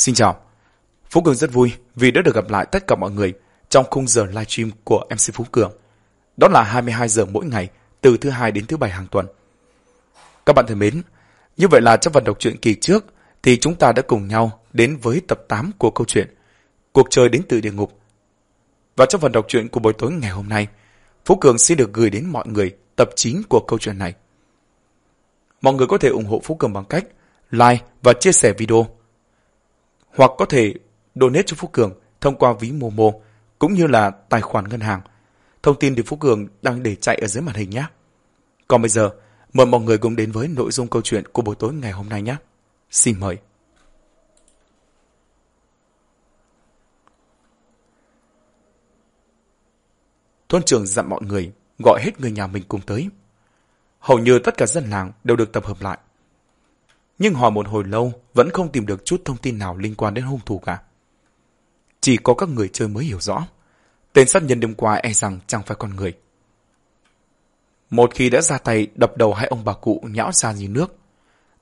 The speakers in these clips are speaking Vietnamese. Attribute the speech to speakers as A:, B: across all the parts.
A: Xin chào. Phú Cường rất vui vì đã được gặp lại tất cả mọi người trong khung giờ livestream của MC Phú Cường. Đó là 22 giờ mỗi ngày, từ thứ hai đến thứ bảy hàng tuần. Các bạn thân mến, như vậy là trong phần đọc truyện kỳ trước thì chúng ta đã cùng nhau đến với tập 8 của câu chuyện Cuộc chơi đến từ địa ngục. Và trong phần đọc truyện của buổi tối ngày hôm nay, Phú Cường xin được gửi đến mọi người tập 9 của câu chuyện này. Mọi người có thể ủng hộ Phú Cường bằng cách like và chia sẻ video hoặc có thể donate cho Phú Cường thông qua ví Momo cũng như là tài khoản ngân hàng. Thông tin thì Phú Cường đang để chạy ở dưới màn hình nhé. Còn bây giờ, mời mọi người cùng đến với nội dung câu chuyện của buổi tối ngày hôm nay nhé. Xin mời. Thôn trưởng dặn mọi người gọi hết người nhà mình cùng tới. Hầu như tất cả dân làng đều được tập hợp lại nhưng hỏi một hồi lâu vẫn không tìm được chút thông tin nào liên quan đến hung thủ cả. Chỉ có các người chơi mới hiểu rõ. Tên sát nhân đêm qua e rằng chẳng phải con người. Một khi đã ra tay đập đầu hai ông bà cụ nhão ra như nước,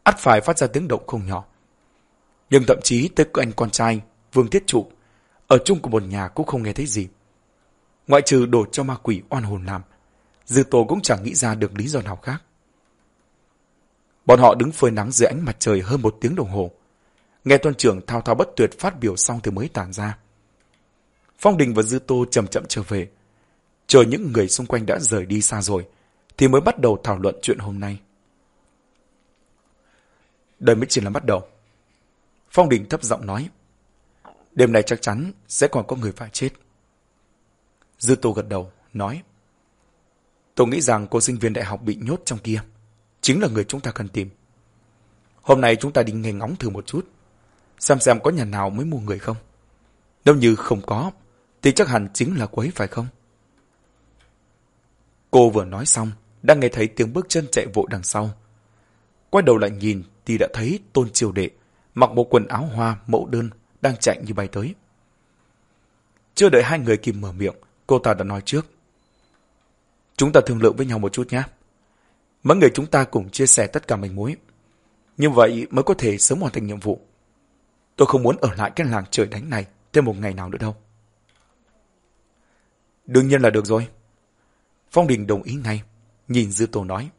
A: ắt phải phát ra tiếng động không nhỏ. Nhưng thậm chí tới anh con trai, Vương Thiết Trụ, ở chung của một nhà cũng không nghe thấy gì. Ngoại trừ đổ cho ma quỷ oan hồn làm, Dư Tổ cũng chẳng nghĩ ra được lý do nào khác. Bọn họ đứng phơi nắng dưới ánh mặt trời hơn một tiếng đồng hồ. Nghe tuần trưởng thao thao bất tuyệt phát biểu xong thì mới tản ra. Phong Đình và Dư Tô chậm chậm trở về. Chờ những người xung quanh đã rời đi xa rồi, thì mới bắt đầu thảo luận chuyện hôm nay. Đời mới chỉ là bắt đầu. Phong Đình thấp giọng nói. Đêm nay chắc chắn sẽ còn có người phải chết. Dư Tô gật đầu, nói. Tôi nghĩ rằng cô sinh viên đại học bị nhốt trong kia chính là người chúng ta cần tìm. Hôm nay chúng ta đi nghe ngóng thử một chút, xem xem có nhà nào mới mua người không. Nếu như không có, thì chắc hẳn chính là cô ấy phải không? Cô vừa nói xong, đang nghe thấy tiếng bước chân chạy vội đằng sau. Quay đầu lại nhìn thì đã thấy tôn triều đệ, mặc bộ quần áo hoa mẫu đơn, đang chạy như bay tới. Chưa đợi hai người kịp mở miệng, cô ta đã nói trước. Chúng ta thương lượng với nhau một chút nhé. Mấy người chúng ta cùng chia sẻ tất cả manh mối. Như vậy mới có thể sớm hoàn thành nhiệm vụ. Tôi không muốn ở lại cái làng trời đánh này thêm một ngày nào nữa đâu. Đương nhiên là được rồi. Phong Đình đồng ý ngay, nhìn Dư Tô nói.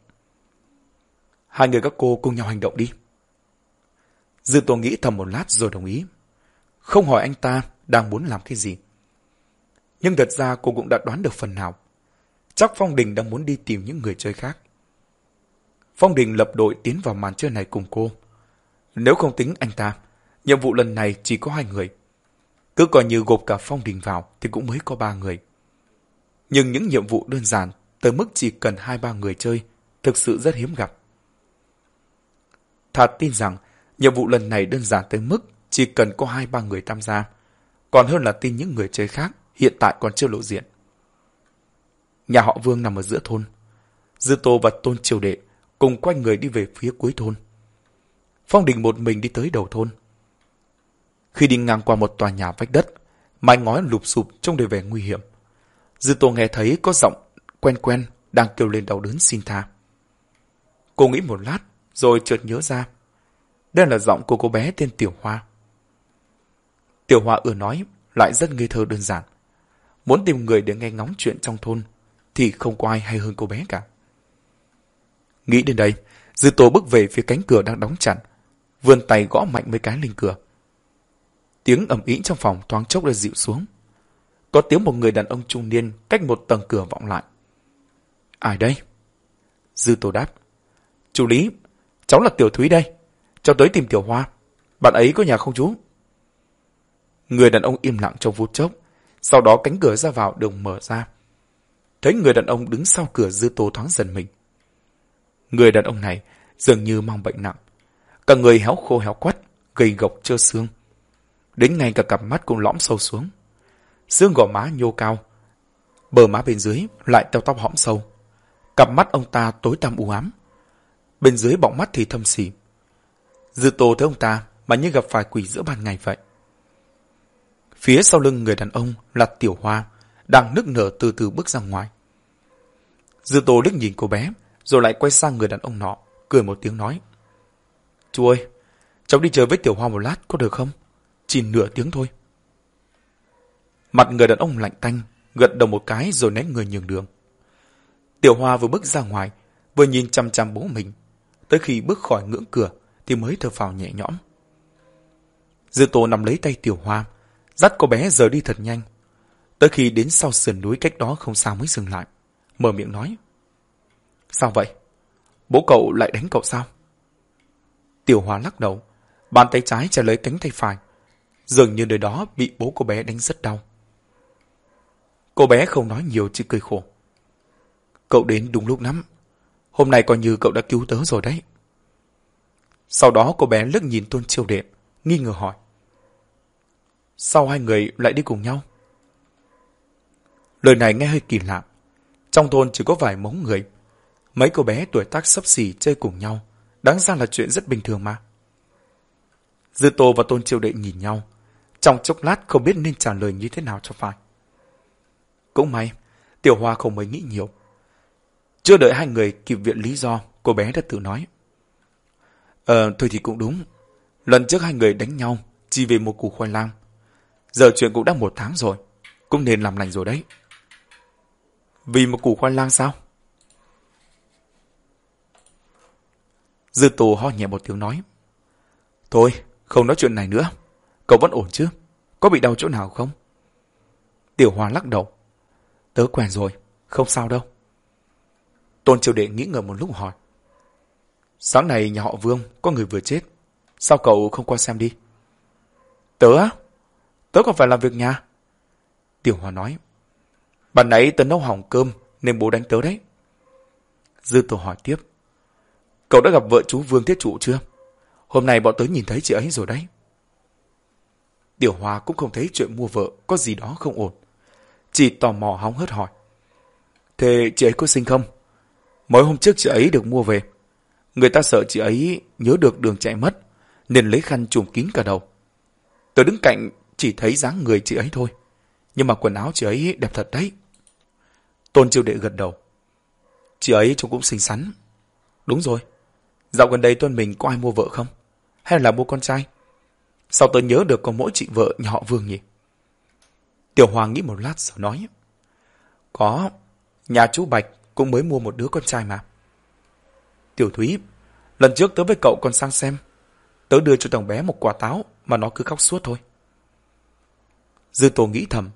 A: Hai người các cô cùng nhau hành động đi. Dư Tô nghĩ thầm một lát rồi đồng ý. Không hỏi anh ta đang muốn làm cái gì. Nhưng thật ra cô cũng đã đoán được phần nào. Chắc Phong Đình đang muốn đi tìm những người chơi khác. Phong Đình lập đội tiến vào màn chơi này cùng cô. Nếu không tính anh ta, nhiệm vụ lần này chỉ có hai người. Cứ coi như gộp cả Phong Đình vào thì cũng mới có ba người. Nhưng những nhiệm vụ đơn giản tới mức chỉ cần hai ba người chơi thực sự rất hiếm gặp. Thật tin rằng nhiệm vụ lần này đơn giản tới mức chỉ cần có hai ba người tham gia, còn hơn là tin những người chơi khác hiện tại còn chưa lộ diện. Nhà họ Vương nằm ở giữa thôn. Dư Tô và Tôn Triều Đệ cùng quanh người đi về phía cuối thôn. Phong Đình một mình đi tới đầu thôn. Khi đi ngang qua một tòa nhà vách đất, mái ngói lụp sụp trông đầy vẻ nguy hiểm. Dư Tô nghe thấy có giọng quen quen đang kêu lên đau đớn xin tha. Cô nghĩ một lát, rồi chợt nhớ ra. Đây là giọng của cô bé tên Tiểu Hoa. Tiểu Hoa ưa nói, lại rất ngây thơ đơn giản. Muốn tìm người để nghe ngóng chuyện trong thôn, thì không có ai hay hơn cô bé cả. Nghĩ đến đây, Dư Tô bước về phía cánh cửa đang đóng chặt, vươn tay gõ mạnh mấy cái lên cửa. Tiếng ầm ĩ trong phòng thoáng chốc đã dịu xuống. Có tiếng một người đàn ông trung niên cách một tầng cửa vọng lại. Ai đây? Dư Tô đáp. Chú Lý, cháu là Tiểu Thúy đây. Cháu tới tìm Tiểu Hoa. Bạn ấy có nhà không chú? Người đàn ông im lặng trong phút chốc, sau đó cánh cửa ra vào được mở ra. Thấy người đàn ông đứng sau cửa Dư Tô thoáng dần mình. Người đàn ông này dường như mang bệnh nặng. Cả người héo khô héo quắt, gầy gộc trơ xương. Đến ngay cả cặp mắt cũng lõm sâu xuống. Xương gò má nhô cao. Bờ má bên dưới lại teo tóc hõm sâu. Cặp mắt ông ta tối tăm u ám. Bên dưới bọng mắt thì thâm xỉ. Dư tô thấy ông ta mà như gặp phải quỷ giữa ban ngày vậy. Phía sau lưng người đàn ông là Tiểu Hoa, đang nức nở từ từ bước ra ngoài. Dư tô liếc nhìn cô bé, rồi lại quay sang người đàn ông nọ, cười một tiếng nói. Chú ơi, cháu đi chơi với Tiểu Hoa một lát có được không? chỉ nửa tiếng thôi. Mặt người đàn ông lạnh tanh, gật đầu một cái rồi né người nhường đường. Tiểu Hoa vừa bước ra ngoài, vừa nhìn chăm chăm bố mình. Tới khi bước khỏi ngưỡng cửa thì mới thở phào nhẹ nhõm. Dư Tô nằm lấy tay Tiểu Hoa, dắt cô bé rời đi thật nhanh. Tới khi đến sau sườn núi cách đó không xa mới dừng lại. Mở miệng nói. Sao vậy? Bố cậu lại đánh cậu sao? Tiểu hòa lắc đầu, bàn tay trái trả lấy cánh tay phải. Dường như nơi đó bị bố cô bé đánh rất đau. Cô bé không nói nhiều chỉ cười khổ. Cậu đến đúng lúc lắm. Hôm nay coi như cậu đã cứu tớ rồi đấy. Sau đó cô bé lướt nhìn Tôn Triều Đệ, nghi ngờ hỏi. Sao hai người lại đi cùng nhau? Lời này nghe hơi kỳ lạ. Trong thôn chỉ có vài mống người. Mấy cô bé tuổi tác sấp xỉ chơi cùng nhau. Đáng ra là chuyện rất bình thường mà. Dư Tô và Tôn Triều Đệ nhìn nhau. Trong chốc lát không biết nên trả lời như thế nào cho phải. Cũng may, Tiểu Hoa không mấy nghĩ nhiều. Chưa đợi hai người kịp viện lý do, cô bé đã tự nói. Ờ, thôi thì cũng đúng. Lần trước hai người đánh nhau, chỉ vì một củ khoai lang. Giờ chuyện cũng đã một tháng rồi, cũng nên làm lành rồi đấy. Vì một củ khoai lang sao? Dư tù ho nhẹ một tiếng nói. Thôi, không nói chuyện này nữa. Cậu vẫn ổn chứ? Có bị đau chỗ nào không? Tiểu Hoa lắc đầu. Tớ quen rồi, không sao đâu. Tôn Triều Đệ nghĩ ngờ một lúc hỏi. Sáng nay nhà họ Vương có người vừa chết. Sao cậu không qua xem đi? Tớ á? Tớ còn phải làm việc nhà. Tiểu Hoa nói. Bạn nãy tớ nấu hỏng cơm nên bố đánh tớ đấy. Dư Tô hỏi tiếp. Cậu đã gặp vợ chú Vương Thiết Trụ chưa? Hôm nay bọn tớ nhìn thấy chị ấy rồi đấy. Tiểu Hoa cũng không thấy chuyện mua vợ có gì đó không ổn. Chỉ tò mò hóng hớt hỏi. Thế chị ấy có sinh không? Mới hôm trước chị ấy được mua về. Người ta sợ chị ấy nhớ được đường chạy mất, nên lấy khăn trùm kín cả đầu. Tớ đứng cạnh chỉ thấy dáng người chị ấy thôi. Nhưng mà quần áo chị ấy đẹp thật đấy. Tôn Chiêu Đệ gật đầu. Chị ấy trông cũng xinh xắn. Đúng rồi. Dạo gần đây tuân mình có ai mua vợ không? Hay là mua con trai? Sao tớ nhớ được có mỗi chị vợ nhà họ Vương nhỉ? Tiểu Hoàng nghĩ một lát rồi nói. Có, nhà chú Bạch cũng mới mua một đứa con trai mà. Tiểu Thúy, lần trước tớ với cậu còn sang xem. Tớ đưa cho thằng bé một quả táo mà nó cứ khóc suốt thôi. Dư Tô nghĩ thầm,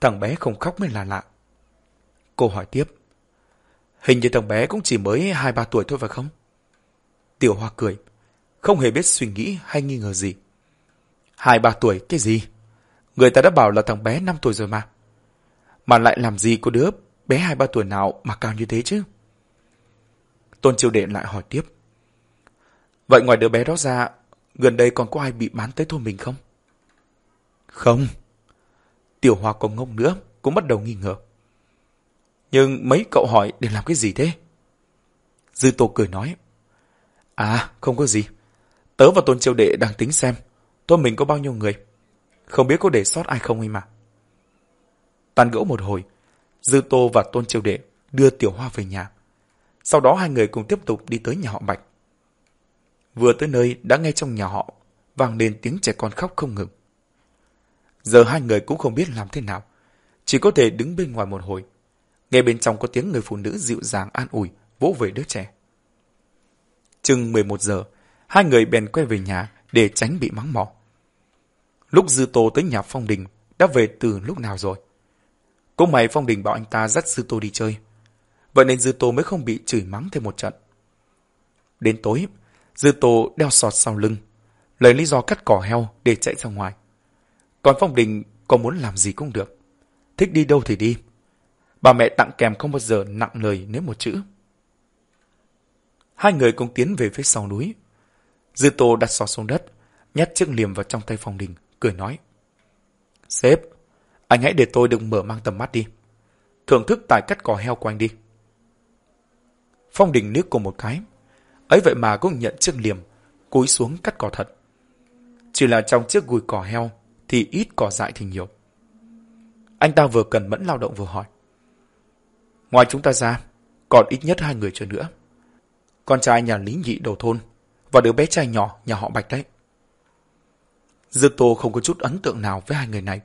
A: thằng bé không khóc mới là lạ. Cô hỏi tiếp. Hình như thằng bé cũng chỉ mới 2-3 tuổi thôi phải không? Tiểu Hoa cười, không hề biết suy nghĩ hay nghi ngờ gì. 2-3 tuổi cái gì? Người ta đã bảo là thằng bé 5 tuổi rồi mà. Mà lại làm gì có đứa bé 2-3 tuổi nào mà cao như thế chứ? Tôn Triều Đệ lại hỏi tiếp. Vậy ngoài đứa bé đó ra, gần đây còn có ai bị bán tới thôn mình không? Không. Tiểu Hoa còn ngông nữa, cũng bắt đầu nghi ngờ. Nhưng mấy cậu hỏi để làm cái gì thế? Dư Tô cười nói. À, không có gì. Tớ và Tôn Triều Đệ đang tính xem, thôi mình có bao nhiêu người. Không biết có để sót ai không ấy mà. Tàn gẫu một hồi, Dư Tô và Tôn Triều Đệ đưa Tiểu Hoa về nhà. Sau đó hai người cùng tiếp tục đi tới nhà họ Bạch. Vừa tới nơi đã nghe trong nhà họ vang lên tiếng trẻ con khóc không ngừng. Giờ hai người cũng không biết làm thế nào, chỉ có thể đứng bên ngoài một hồi. Nghe bên trong có tiếng người phụ nữ dịu dàng an ủi, vỗ về đứa trẻ. Chừng 11 giờ, hai người bèn quay về nhà để tránh bị mắng mỏ. Lúc Dư Tô tới nhà Phong Đình, đã về từ lúc nào rồi? Cũng mày Phong Đình bảo anh ta dắt Dư Tô đi chơi. Vậy nên Dư Tô mới không bị chửi mắng thêm một trận. Đến tối, Dư Tô đeo sọt sau lưng, lấy lý do cắt cỏ heo để chạy ra ngoài. Còn Phong Đình có muốn làm gì cũng được. Thích đi đâu thì đi. Bà mẹ tặng kèm không bao giờ nặng lời nếu một chữ. Hai người cùng tiến về phía sau núi. Dư Tô đặt sọt xuống đất, nhét chiếc liềm vào trong tay Phong Đình, cười nói. Sếp, anh hãy để tôi được mở mang tầm mắt đi. Thưởng thức tài cắt cỏ heo của anh đi. Phong Đình liếc cô một cái. Ấy vậy mà cũng nhận chiếc liềm, cúi xuống cắt cỏ thật. Chỉ là trong chiếc gùi cỏ heo thì ít cỏ dại thì nhiều. Anh ta vừa cần mẫn lao động vừa hỏi. Ngoài chúng ta ra, còn ít nhất hai người chờ nữa. Con trai nhà lý nhị đầu thôn và đứa bé trai nhỏ nhà họ Bạch đấy. Dư Tô không có chút ấn tượng nào với hai người này.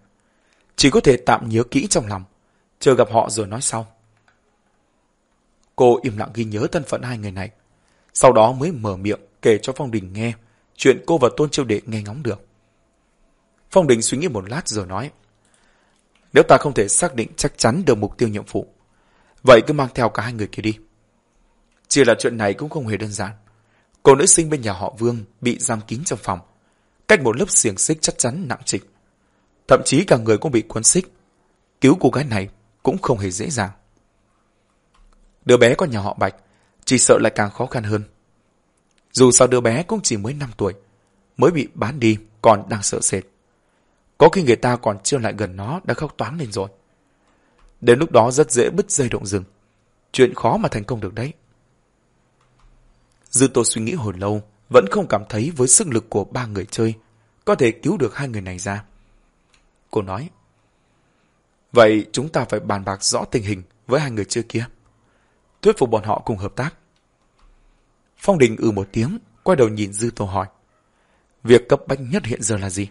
A: Chỉ có thể tạm nhớ kỹ trong lòng, chờ gặp họ rồi nói sau. Cô im lặng ghi nhớ thân phận hai người này, sau đó mới mở miệng kể cho Phong Đình nghe chuyện cô và Tôn Chiêu Đệ nghe ngóng được. Phong Đình suy nghĩ một lát rồi nói, nếu ta không thể xác định chắc chắn được mục tiêu nhiệm vụ, vậy cứ mang theo cả hai người kia đi. Chỉ là chuyện này cũng không hề đơn giản. Cô nữ sinh bên nhà họ Vương bị giam kín trong phòng, cách một lớp xiềng xích chắc chắn nặng trịch. Thậm chí cả người cũng bị cuốn xích. Cứu cô gái này cũng không hề dễ dàng. Đứa bé có nhà họ Bạch, chỉ sợ lại càng khó khăn hơn. Dù sao đứa bé cũng chỉ mới 5 tuổi, mới bị bán đi còn đang sợ sệt. Có khi người ta còn chưa lại gần nó đã khóc toáng lên rồi. Đến lúc đó rất dễ bứt dây động rừng. Chuyện khó mà thành công được đấy. Dư Tô suy nghĩ hồi lâu, vẫn không cảm thấy với sức lực của ba người chơi, có thể cứu được hai người này ra. Cô nói, Vậy chúng ta phải bàn bạc rõ tình hình với hai người chơi kia. Thuyết phục bọn họ cùng hợp tác. Phong Đình ừ một tiếng, quay đầu nhìn Dư Tô hỏi. Việc cấp bách nhất hiện giờ là gì?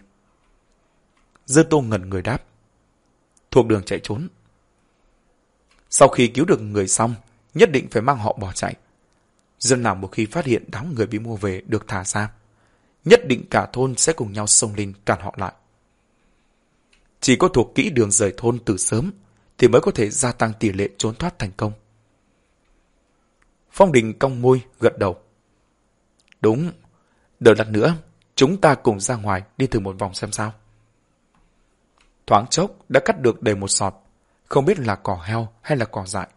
A: Dư Tô ngẩn người đáp. Thuộc đường chạy trốn. Sau khi cứu được người xong, nhất định phải mang họ bỏ chạy. Dân nào một khi phát hiện đám người bị mua về được thả ra, nhất định cả thôn sẽ cùng nhau xông lên cản họ lại. Chỉ có thuộc kỹ đường rời thôn từ sớm thì mới có thể gia tăng tỷ lệ trốn thoát thành công. Phong Đình cong môi, gật đầu. Đúng, đợi lát nữa, chúng ta cùng ra ngoài đi thử một vòng xem sao. Thoáng chốc đã cắt được đầy một sọt, không biết là cỏ heo hay là cỏ dại.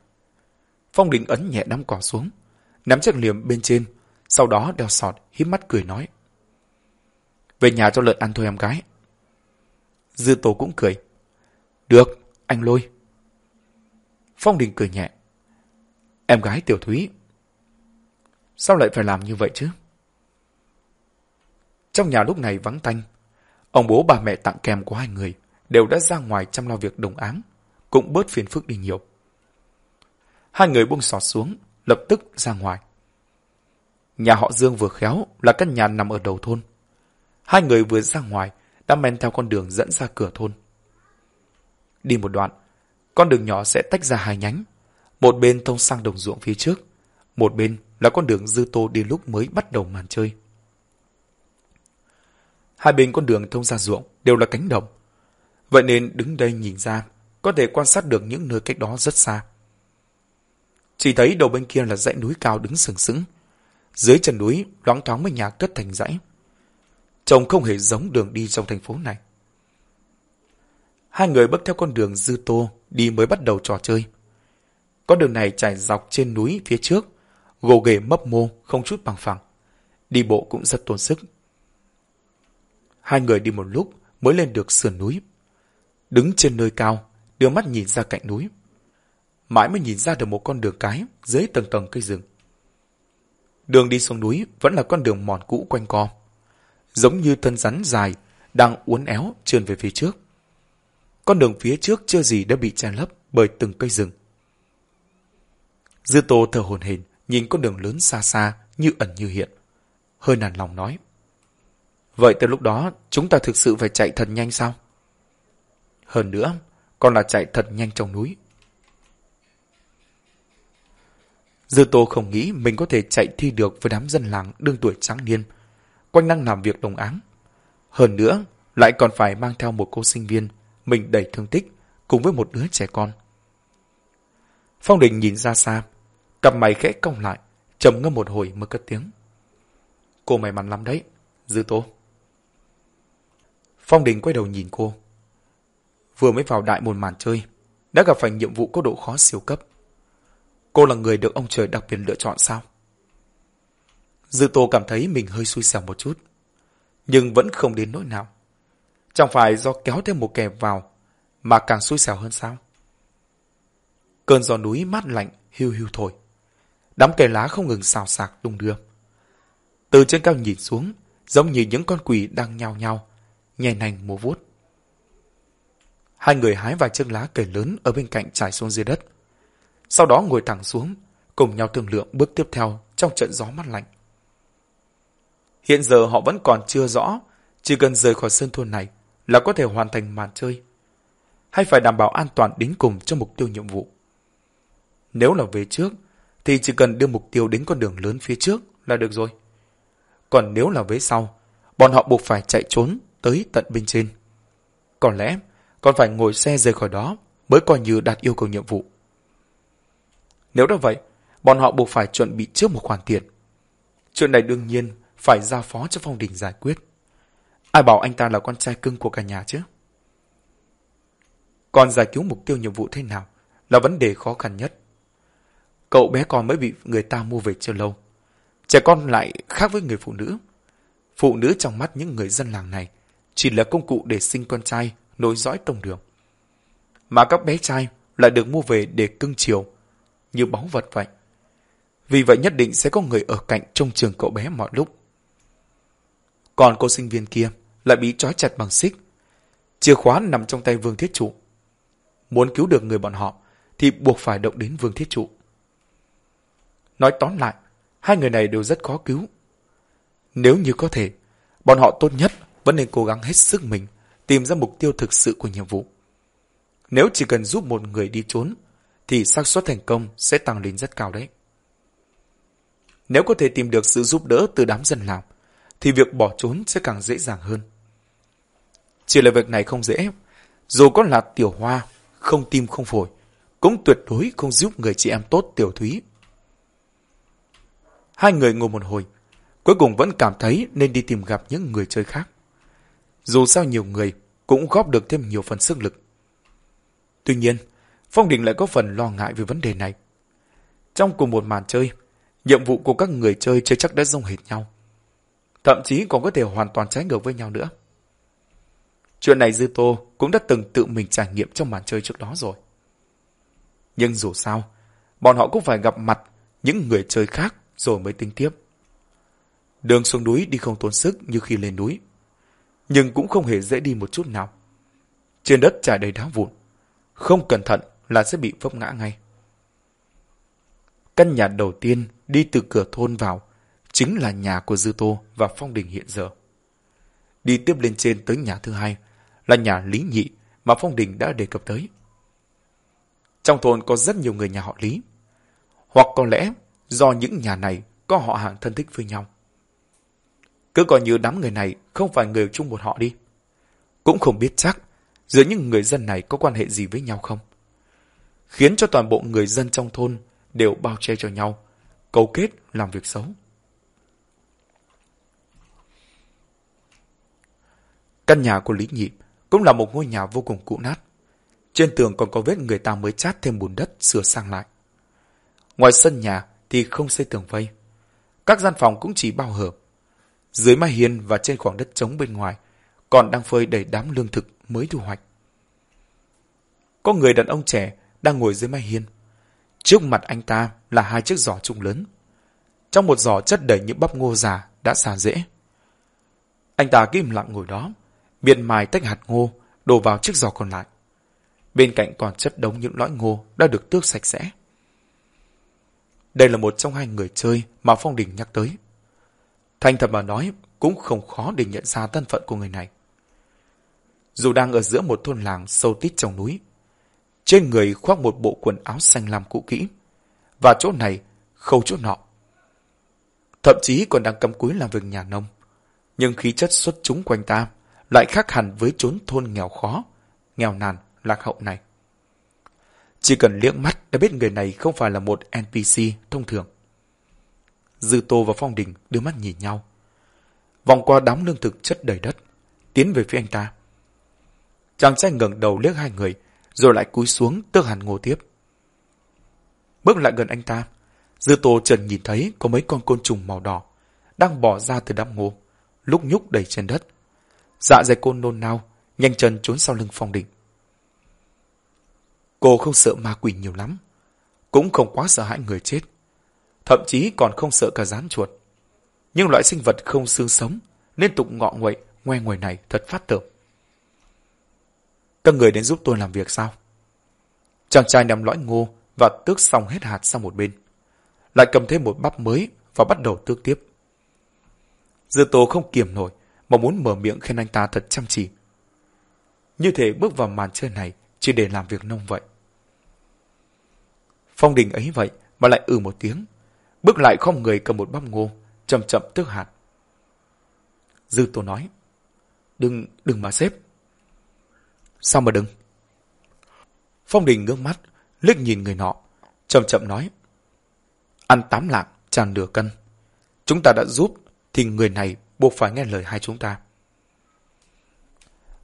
A: Phong Đình ấn nhẹ đám cỏ xuống, nắm chiếc liềm bên trên, sau đó đeo sọt, híp mắt cười nói. Về nhà cho lợn ăn thôi em gái. Dư Tô cũng cười. Được, anh lôi. Phong Đình cười nhẹ. Em gái Tiểu Thúy. Sao lại phải làm như vậy chứ? Trong nhà lúc này vắng tanh. Ông bố bà mẹ tặng kèm của hai người đều đã ra ngoài chăm lo việc đồng áng, cũng bớt phiền phức đi nhiều. Hai người buông sọt xuống, lập tức ra ngoài. Nhà họ Dương vừa khéo là căn nhà nằm ở đầu thôn. Hai người vừa ra ngoài đã men theo con đường dẫn ra cửa thôn. Đi một đoạn, con đường nhỏ sẽ tách ra hai nhánh. Một bên thông sang đồng ruộng phía trước, một bên là con đường dư tô đi lúc mới bắt đầu màn chơi. Hai bên con đường thông ra ruộng đều là cánh đồng. Vậy nên đứng đây nhìn ra, có thể quan sát được những nơi cách đó rất xa. Chỉ thấy đầu bên kia là dãy núi cao đứng sừng sững. Dưới chân núi loáng thoáng mấy nhà cất thành dãy. Trông không hề giống đường đi trong thành phố này. Hai người bước theo con đường dư tô đi mới bắt đầu trò chơi. Con đường này trải dọc trên núi phía trước, gồ ghề mấp mô, không chút bằng phẳng. Đi bộ cũng rất tốn sức. Hai người đi một lúc mới lên được sườn núi. Đứng trên nơi cao, đưa mắt nhìn ra cạnh núi. Mãi mới nhìn ra được một con đường cái dưới tầng tầng cây rừng. Đường đi xuống núi vẫn là con đường mòn cũ quanh co giống như thân rắn dài, đang uốn éo trườn về phía trước. Con đường phía trước chưa gì đã bị che lấp bởi từng cây rừng. Dư tô thở hồn hển nhìn con đường lớn xa xa như ẩn như hiện. Hơi nản lòng nói. Vậy từ lúc đó chúng ta thực sự phải chạy thật nhanh sao? Hơn nữa, còn là chạy thật nhanh trong núi. Dư tô không nghĩ mình có thể chạy thi được với đám dân làng đương tuổi trắng niên, quanh năng làm việc đồng áng. Hơn nữa, lại còn phải mang theo một cô sinh viên, mình đầy thương tích, cùng với một đứa trẻ con. Phong Đình nhìn ra xa, cặp mày khẽ cong lại, trầm ngâm một hồi mới cất tiếng. Cô may mắn lắm đấy, Dư Tô. Phong Đình quay đầu nhìn cô. Vừa mới vào đại môn màn chơi, đã gặp phải nhiệm vụ có độ khó siêu cấp. Cô là người được ông trời đặc biệt lựa chọn sao? Dư Tô cảm thấy mình hơi xui xẻo một chút, nhưng vẫn không đến nỗi nào. Chẳng phải do kéo thêm một kẻ vào mà càng xui xẻo hơn sao? Cơn gió núi mát lạnh, hưu hưu thổi. Đám cây lá không ngừng xào xạc đung đưa. Từ trên cao nhìn xuống, giống như những con quỷ đang nhao nhao, nhè nành múa vuốt. Hai người hái vài chiếc lá cây lớn ở bên cạnh trải xuống dưới đất. Sau đó ngồi thẳng xuống, cùng nhau thương lượng bước tiếp theo trong trận gió mát lạnh. Hiện giờ họ vẫn còn chưa rõ Chỉ cần rời khỏi sân thôn này là có thể hoàn thành màn chơi. Hay phải đảm bảo an toàn đến cùng cho mục tiêu nhiệm vụ. Nếu là về trước, thì chỉ cần đưa mục tiêu đến con đường lớn phía trước là được rồi. Còn nếu là về sau, bọn họ buộc phải chạy trốn tới tận bên trên. Có lẽ còn phải ngồi xe rời khỏi đó mới coi như đạt yêu cầu nhiệm vụ. Nếu đã vậy, bọn họ buộc phải chuẩn bị trước một khoản tiền. Chuyện này đương nhiên phải giao phó cho Phong Đình giải quyết. Ai bảo anh ta là con trai cưng của cả nhà chứ? Còn giải cứu mục tiêu nhiệm vụ thế nào là vấn đề khó khăn nhất. Cậu bé con mới bị người ta mua về chưa lâu. Trẻ con lại khác với người phụ nữ. Phụ nữ trong mắt những người dân làng này chỉ là công cụ để sinh con trai nối dõi tông đường. Mà các bé trai lại được mua về để cưng chiều, như báu vật vậy. Vì vậy nhất định sẽ có người ở cạnh trong trường cậu bé mọi lúc. Còn cô sinh viên kia lại bị trói chặt bằng xích. Chìa khóa nằm trong tay Vương Thiết Trụ. Muốn cứu được người bọn họ thì buộc phải động đến Vương Thiết Trụ. Nói tóm lại, hai người này đều rất khó cứu. Nếu như có thể, bọn họ tốt nhất vẫn nên cố gắng hết sức mình tìm ra mục tiêu thực sự của nhiệm vụ. Nếu chỉ cần giúp một người đi trốn, thì xác suất thành công sẽ tăng lên rất cao đấy. Nếu có thể tìm được sự giúp đỡ từ đám dân làng, thì việc bỏ trốn sẽ càng dễ dàng hơn. Chỉ là việc này không dễ, dù có là tiểu hoa, không tim không phổi, cũng tuyệt đối không giúp người chị em tốt tiểu thúy. Hai người ngồi một hồi, cuối cùng vẫn cảm thấy nên đi tìm gặp những người chơi khác. Dù sao nhiều người cũng góp được thêm nhiều phần sức lực. Tuy nhiên, Phong Đình lại có phần lo ngại về vấn đề này. Trong cùng một màn chơi, nhiệm vụ của các người chơi chưa chắc đã giống hệt nhau. Thậm chí còn có thể hoàn toàn trái ngược với nhau nữa. Chuyện này Dư Tô cũng đã từng tự mình trải nghiệm trong màn chơi trước đó rồi. Nhưng dù sao, bọn họ cũng phải gặp mặt những người chơi khác rồi mới tính tiếp. Đường xuống núi đi không tốn sức như khi lên núi. Nhưng cũng không hề dễ đi một chút nào. Trên đất trải đầy đá vụn. Không cẩn thận là sẽ bị vấp ngã ngay. Căn nhà đầu tiên đi từ cửa thôn vào chính là nhà của Dư Tô và Phong Đình hiện giờ. Đi tiếp lên trên tới nhà thứ hai là nhà Lý Nhị mà Phong Đình đã đề cập tới. Trong thôn có rất nhiều người nhà họ Lý. Hoặc có lẽ do những nhà này có họ hàng thân thích với nhau. Cứ coi như đám người này không phải người chung một họ đi. Cũng không biết chắc giữa những người dân này có quan hệ gì với nhau không. Khiến cho toàn bộ người dân trong thôn đều bao che cho nhau, cấu kết làm việc xấu. Căn nhà của Lý Nhị cũng là một ngôi nhà vô cùng cũ nát. Trên tường còn có vết người ta mới chát thêm bùn đất sửa sang lại. Ngoài sân nhà thì không xây tường vây. Các gian phòng cũng chỉ bao hợp. Dưới mái hiên và trên khoảng đất trống bên ngoài còn đang phơi đầy đám lương thực mới thu hoạch. Có người đàn ông trẻ đang ngồi dưới mái hiên. Trước mặt anh ta là hai chiếc giỏ trung lớn. Trong một giỏ chất đầy những bắp ngô già đã xà rễ. Anh ta cứ im lặng ngồi đó, miệng mài tách hạt ngô đổ vào chiếc giỏ còn lại. Bên cạnh còn chất đống những lõi ngô đã được tước sạch sẽ. Đây là một trong hai người chơi mà Phong Đình nhắc tới. Thanh thật mà nói cũng không khó để nhận ra thân phận của người này. Dù đang ở giữa một thôn làng sâu tít trong núi, trên người khoác một bộ quần áo xanh lam cũ kỹ, và chỗ này khâu chỗ nọ. Thậm chí còn đang cầm cúi làm việc nhà nông, nhưng khí chất xuất chúng quanh ta lại khác hẳn với chốn thôn nghèo khó, nghèo nàn, lạc hậu này. Chỉ cần liếc mắt đã biết người này không phải là một NPC thông thường. Dư Tô và Phong Đình đưa mắt nhìn nhau. Vòng qua đám lương thực chất đầy đất, tiến về phía anh ta. Chàng trai ngẩng đầu liếc hai người, rồi lại cúi xuống tước hẳn ngô tiếp. Bước lại gần anh ta, Dư Tô trần nhìn thấy có mấy con côn trùng màu đỏ đang bỏ ra từ đám ngô, lúc nhúc đầy trên đất. Dạ dày côn nôn nao, nhanh chân trốn sau lưng Phong Đình. Cô không sợ ma quỷ nhiều lắm, cũng không quá sợ hãi người chết. Thậm chí còn không sợ cả rán chuột. Nhưng loại sinh vật không xương sống, liên tục ngọ nguậy, ngoe ngoài này thật phát tởm. Các người đến giúp tôi làm việc sao? Chàng trai nắm lõi ngô và tước xong hết hạt sang một bên. Lại cầm thêm một bắp mới và bắt đầu tước tiếp. Dư tô không kiềm nổi mà muốn mở miệng khen anh ta thật chăm chỉ. Như thể bước vào màn chơi này chỉ để làm việc nông vậy. Phong Đình ấy vậy mà lại ừ một tiếng, bước lại không người cầm một bắp ngô, chậm chậm tước hạt. Dư Tô nói, đừng, đừng mà xếp. Sao mà đừng? Phong Đình ngước mắt, liếc nhìn người nọ, chậm chậm nói, ăn tám lạng, tràn nửa cân. Chúng ta đã giúp, thì người này buộc phải nghe lời hai chúng ta.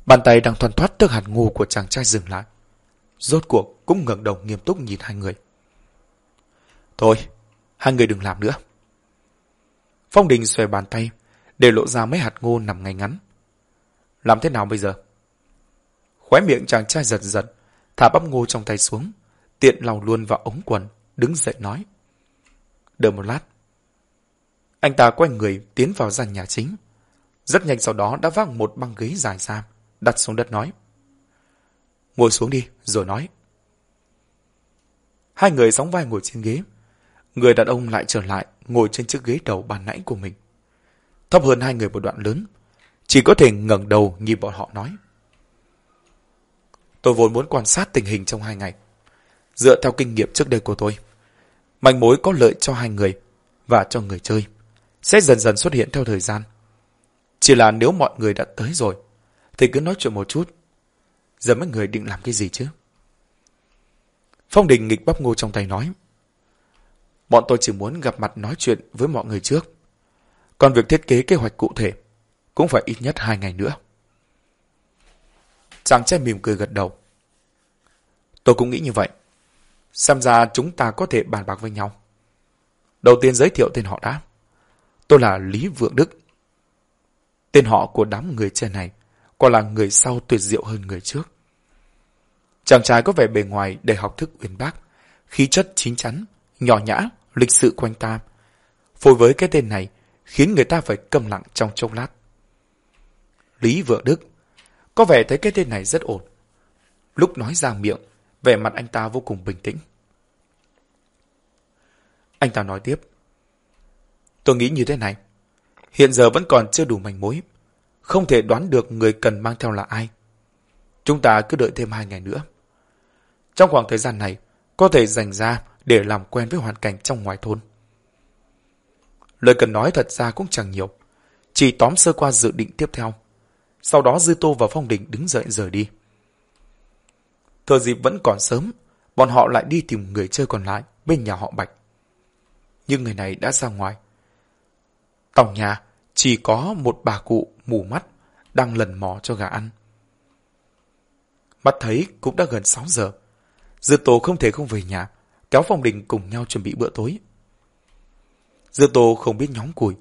A: Bàn tay đang thoăn thoát tước hạt ngô của chàng trai dừng lại. Rốt cuộc cũng ngẩng đầu nghiêm túc nhìn hai người. Thôi, hai người đừng làm nữa. Phong Đình xòe bàn tay, để lộ ra mấy hạt ngô nằm ngay ngắn. Làm thế nào bây giờ? Khóe miệng chàng trai giật giật, thả bắp ngô trong tay xuống, tiện lau luôn vào ống quần, đứng dậy nói. Đợi một lát. Anh ta quay người tiến vào gian nhà chính. Rất nhanh sau đó đã vác một băng ghế dài ra, đặt xuống đất nói. Ngồi xuống đi, rồi nói. Hai người sóng vai ngồi trên ghế. Người đàn ông lại trở lại, ngồi trên chiếc ghế đầu bàn nãy của mình. Thấp hơn hai người một đoạn lớn, chỉ có thể ngẩng đầu nhìn bọn họ nói. Tôi vốn muốn quan sát tình hình trong hai ngày. Dựa theo kinh nghiệm trước đây của tôi, manh mối có lợi cho hai người và cho người chơi sẽ dần dần xuất hiện theo thời gian. Chỉ là nếu mọi người đã tới rồi, thì cứ nói chuyện một chút. Giờ mấy người định làm cái gì chứ? Phong Đình nghịch bắp ngô trong tay nói. Bọn tôi chỉ muốn gặp mặt nói chuyện với mọi người trước. Còn việc thiết kế kế hoạch cụ thể cũng phải ít nhất hai ngày nữa. Chàng trai mỉm cười gật đầu. Tôi cũng nghĩ như vậy. Xem ra chúng ta có thể bàn bạc với nhau. Đầu tiên giới thiệu tên họ đã. Tôi là Lý Vượng Đức. Tên họ của đám người trên này còn là người sau tuyệt diệu hơn người trước. Chàng trai có vẻ bề ngoài đầy học thức uyên bác, khí chất chín chắn, nhỏ nhã, lịch sự quanh ta. Phối với cái tên này khiến người ta phải câm lặng trong chốc lát. Lý Vượng Đức có vẻ thấy cái tên này rất ổn. Lúc nói ra miệng, vẻ mặt anh ta vô cùng bình tĩnh. Anh ta nói tiếp. Tôi nghĩ như thế này. Hiện giờ vẫn còn chưa đủ manh mối. Không thể đoán được người cần mang theo là ai. Chúng ta cứ đợi thêm hai ngày nữa. Trong khoảng thời gian này, có thể dành ra để làm quen với hoàn cảnh trong ngoài thôn. Lời cần nói thật ra cũng chẳng nhiều. Chỉ tóm sơ qua dự định tiếp theo. Sau đó Dư Tô và Phong Đình đứng dậy rời đi. Thời dịp vẫn còn sớm, bọn họ lại đi tìm người chơi còn lại bên nhà họ Bạch. Nhưng người này đã ra ngoài. Tổng nhà chỉ có một bà cụ mù mắt đang lần mò cho gà ăn. Mắt thấy cũng đã gần 6 giờ. Dư Tô không thể không về nhà, kéo Phong Đình cùng nhau chuẩn bị bữa tối. Dư Tô không biết nhóm củi,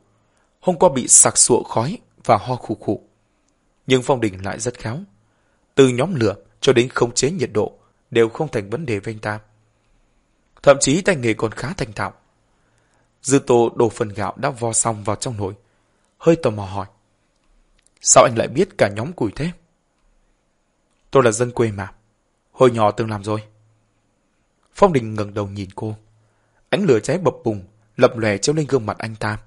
A: hôm qua bị sặc sụa khói và ho khủ khủ. Nhưng Phong Đình lại rất khéo. Từ nhóm lửa cho đến khống chế nhiệt độ đều không thành vấn đề với anh ta. Thậm chí tay nghề còn khá thành thạo. Dư Tô đổ phần gạo đã vo xong vào trong nồi. Hơi tò mò hỏi. Sao anh lại biết cả nhóm củi thế? Tôi là dân quê mà. Hồi nhỏ từng làm rồi. Phong Đình ngẩng đầu nhìn cô. Ánh lửa cháy bập bùng, lập lòe treo lên gương mặt anh ta.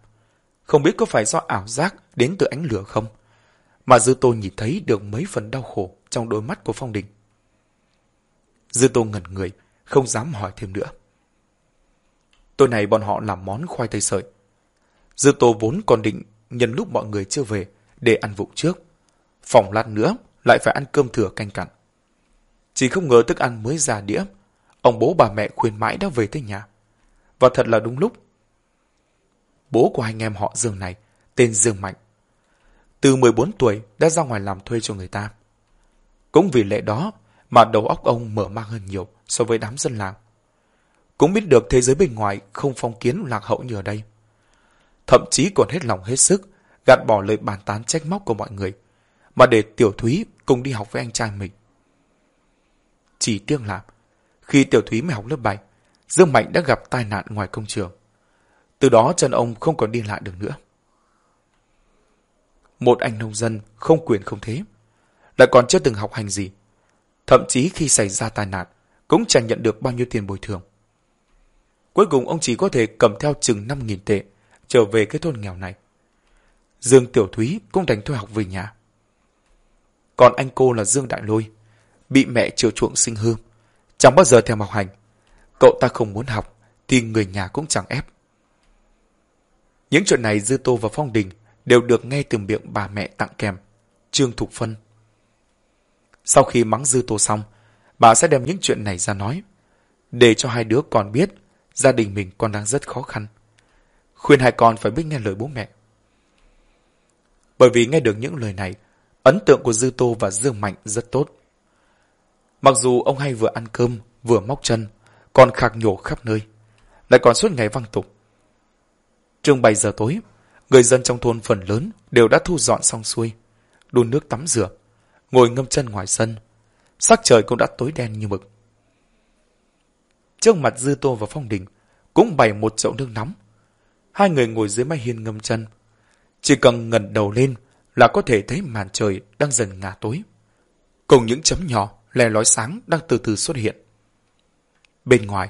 A: Không biết có phải do ảo giác đến từ ánh lửa không? Mà Dư Tô nhìn thấy được mấy phần đau khổ trong đôi mắt của Phong Đình. Dư Tô ngẩn người, không dám hỏi thêm nữa. Tối nay bọn họ làm món khoai tây sợi. Dư Tô vốn còn định nhân lúc mọi người chưa về để ăn vụ trước. Phòng lát nữa lại phải ăn cơm thừa canh cặn. Chỉ không ngờ thức ăn mới ra đĩa, ông bố bà mẹ khuyên mãi đã về tới nhà. Và thật là đúng lúc. Bố của anh em họ Dương này, tên Dương Mạnh. Từ 14 tuổi đã ra ngoài làm thuê cho người ta. Cũng vì lẽ đó mà đầu óc ông mở mang hơn nhiều so với đám dân làng. Cũng biết được thế giới bên ngoài không phong kiến lạc hậu như ở đây. Thậm chí còn hết lòng hết sức gạt bỏ lời bàn tán trách móc của mọi người, mà để Tiểu Thúy cùng đi học với anh trai mình. Chỉ tiếc là, khi Tiểu Thúy mới học lớp 7, Dương Mạnh đã gặp tai nạn ngoài công trường. Từ đó chân ông không còn đi lại được nữa. Một anh nông dân không quyền không thế, lại còn chưa từng học hành gì. Thậm chí khi xảy ra tai nạn, cũng chẳng nhận được bao nhiêu tiền bồi thường. Cuối cùng ông chỉ có thể cầm theo chừng 5.000 tệ trở về cái thôn nghèo này. Dương Tiểu Thúy cũng đánh thôi học về nhà. Còn anh cô là Dương Đại Lôi, bị mẹ chiều chuộng sinh hư, chẳng bao giờ theo học hành. Cậu ta không muốn học, thì người nhà cũng chẳng ép. Những chuyện này Dư Tô và Phong Đình đều được nghe từ miệng bà mẹ tặng kèm, Trương Thục Phân. Sau khi mắng Dư Tô xong, bà sẽ đem những chuyện này ra nói, để cho hai đứa con biết gia đình mình còn đang rất khó khăn. Khuyên hai con phải biết nghe lời bố mẹ. Bởi vì nghe được những lời này, ấn tượng của Dư Tô và Dương Mạnh rất tốt. Mặc dù ông hay vừa ăn cơm, vừa móc chân, còn khạc nhổ khắp nơi, lại còn suốt ngày văng tục. Trường 7 giờ tối, người dân trong thôn phần lớn đều đã thu dọn xong xuôi, đun nước tắm rửa, ngồi ngâm chân ngoài sân. Sắc trời cũng đã tối đen như mực. Trước mặt Dư Tô và Phong Đình cũng bày một chậu nước nóng. Hai người ngồi dưới mái hiên ngâm chân. Chỉ cần ngẩng đầu lên là có thể thấy màn trời đang dần ngả tối. Cùng những chấm nhỏ lè lói sáng đang từ từ xuất hiện. Bên ngoài,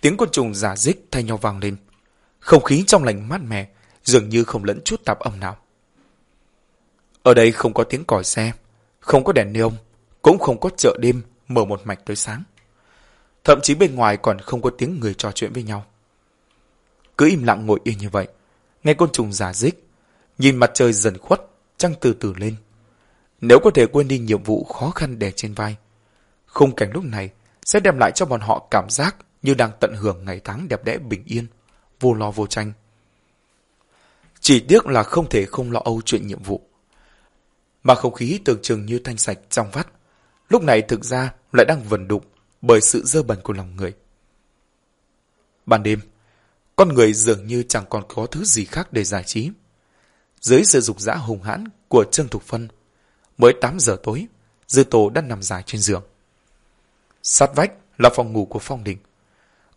A: tiếng côn trùng giả dích thay nhau vang lên. Không khí trong lành mát mẻ, dường như không lẫn chút tạp âm nào. Ở đây không có tiếng còi xe, không có đèn neon, cũng không có chợ đêm mở một mạch tới sáng. Thậm chí bên ngoài còn không có tiếng người trò chuyện với nhau. Cứ im lặng ngồi yên như vậy, nghe côn trùng giả dích, nhìn mặt trời dần khuất, trăng từ từ lên. Nếu có thể quên đi nhiệm vụ khó khăn đè trên vai, khung cảnh lúc này sẽ đem lại cho bọn họ cảm giác như đang tận hưởng ngày tháng đẹp đẽ bình yên, vô lo vô tranh. Chỉ tiếc là không thể không lo âu chuyện nhiệm vụ. Mà không khí tưởng chừng như thanh sạch trong vắt, lúc này thực ra lại đang vần đụng bởi sự dơ bẩn của lòng người. Ban đêm, con người dường như chẳng còn có thứ gì khác để giải trí. Dưới sự dục dã hùng hãn của Trương Thục Phân, mới 8 giờ tối, Dư Tô đã nằm dài trên giường. Sát vách là phòng ngủ của Phong Đình,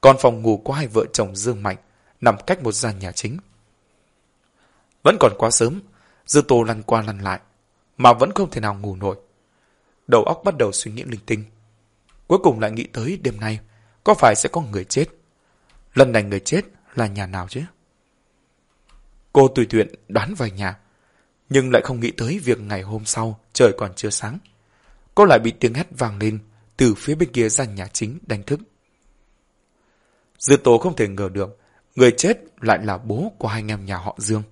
A: còn phòng ngủ của hai vợ chồng Dương Mạnh nằm cách một gian nhà chính. Vẫn còn quá sớm, Dư Tô lăn qua lăn lại, mà vẫn không thể nào ngủ nổi. Đầu óc bắt đầu suy nghĩ linh tinh. Cuối cùng lại nghĩ tới đêm nay, có phải sẽ có người chết? Lần này người chết là nhà nào chứ? Cô tùy tiện đoán vài nhà, nhưng lại không nghĩ tới việc ngày hôm sau trời còn chưa sáng. Cô lại bị tiếng hét vang lên từ phía bên kia gian nhà chính đánh thức. Dư tố không thể ngờ được, người chết lại là bố của hai anh em nhà họ Dương.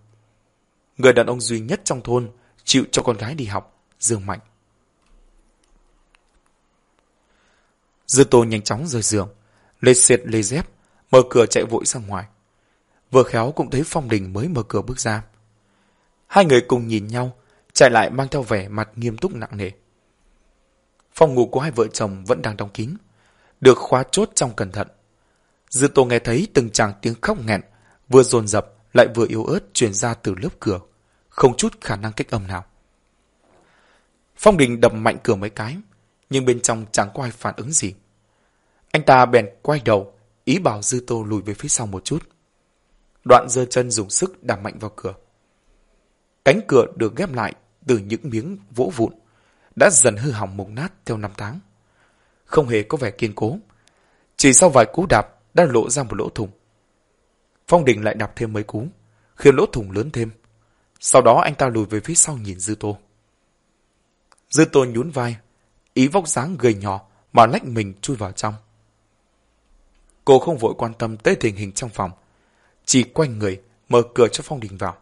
A: Người đàn ông duy nhất trong thôn chịu cho con gái đi học, Dương Mạnh. Dư tô nhanh chóng rời giường, lê xệt lê dép, mở cửa chạy vội ra ngoài. Vừa khéo cũng thấy Phong Đình mới mở cửa bước ra. Hai người cùng nhìn nhau, chạy lại mang theo vẻ mặt nghiêm túc nặng nề. Phòng ngủ của hai vợ chồng vẫn đang đóng kín, được khóa chốt trong cẩn thận. Dư tô nghe thấy từng chàng tiếng khóc nghẹn, vừa dồn dập lại vừa yếu ớt truyền ra từ lớp cửa, không chút khả năng cách âm nào. Phong Đình đập mạnh cửa mấy cái, nhưng bên trong chẳng có ai phản ứng gì. Anh ta bèn quay đầu, ý bảo Dư Tô lùi về phía sau một chút. Đoạn giơ chân dùng sức đạp mạnh vào cửa. Cánh cửa được ghép lại từ những miếng vỗ vụn, đã dần hư hỏng mục nát theo năm tháng. Không hề có vẻ kiên cố. Chỉ sau vài cú đạp đã lộ ra một lỗ thủng. Phong Đình lại đạp thêm mấy cú, khiến lỗ thủng lớn thêm. Sau đó anh ta lùi về phía sau nhìn Dư Tô. Dư Tô nhún vai, ý vóc dáng gầy nhỏ mà lách mình chui vào trong. Cô không vội quan tâm tới tình hình trong phòng, chỉ quanh người mở cửa cho Phong Đình vào.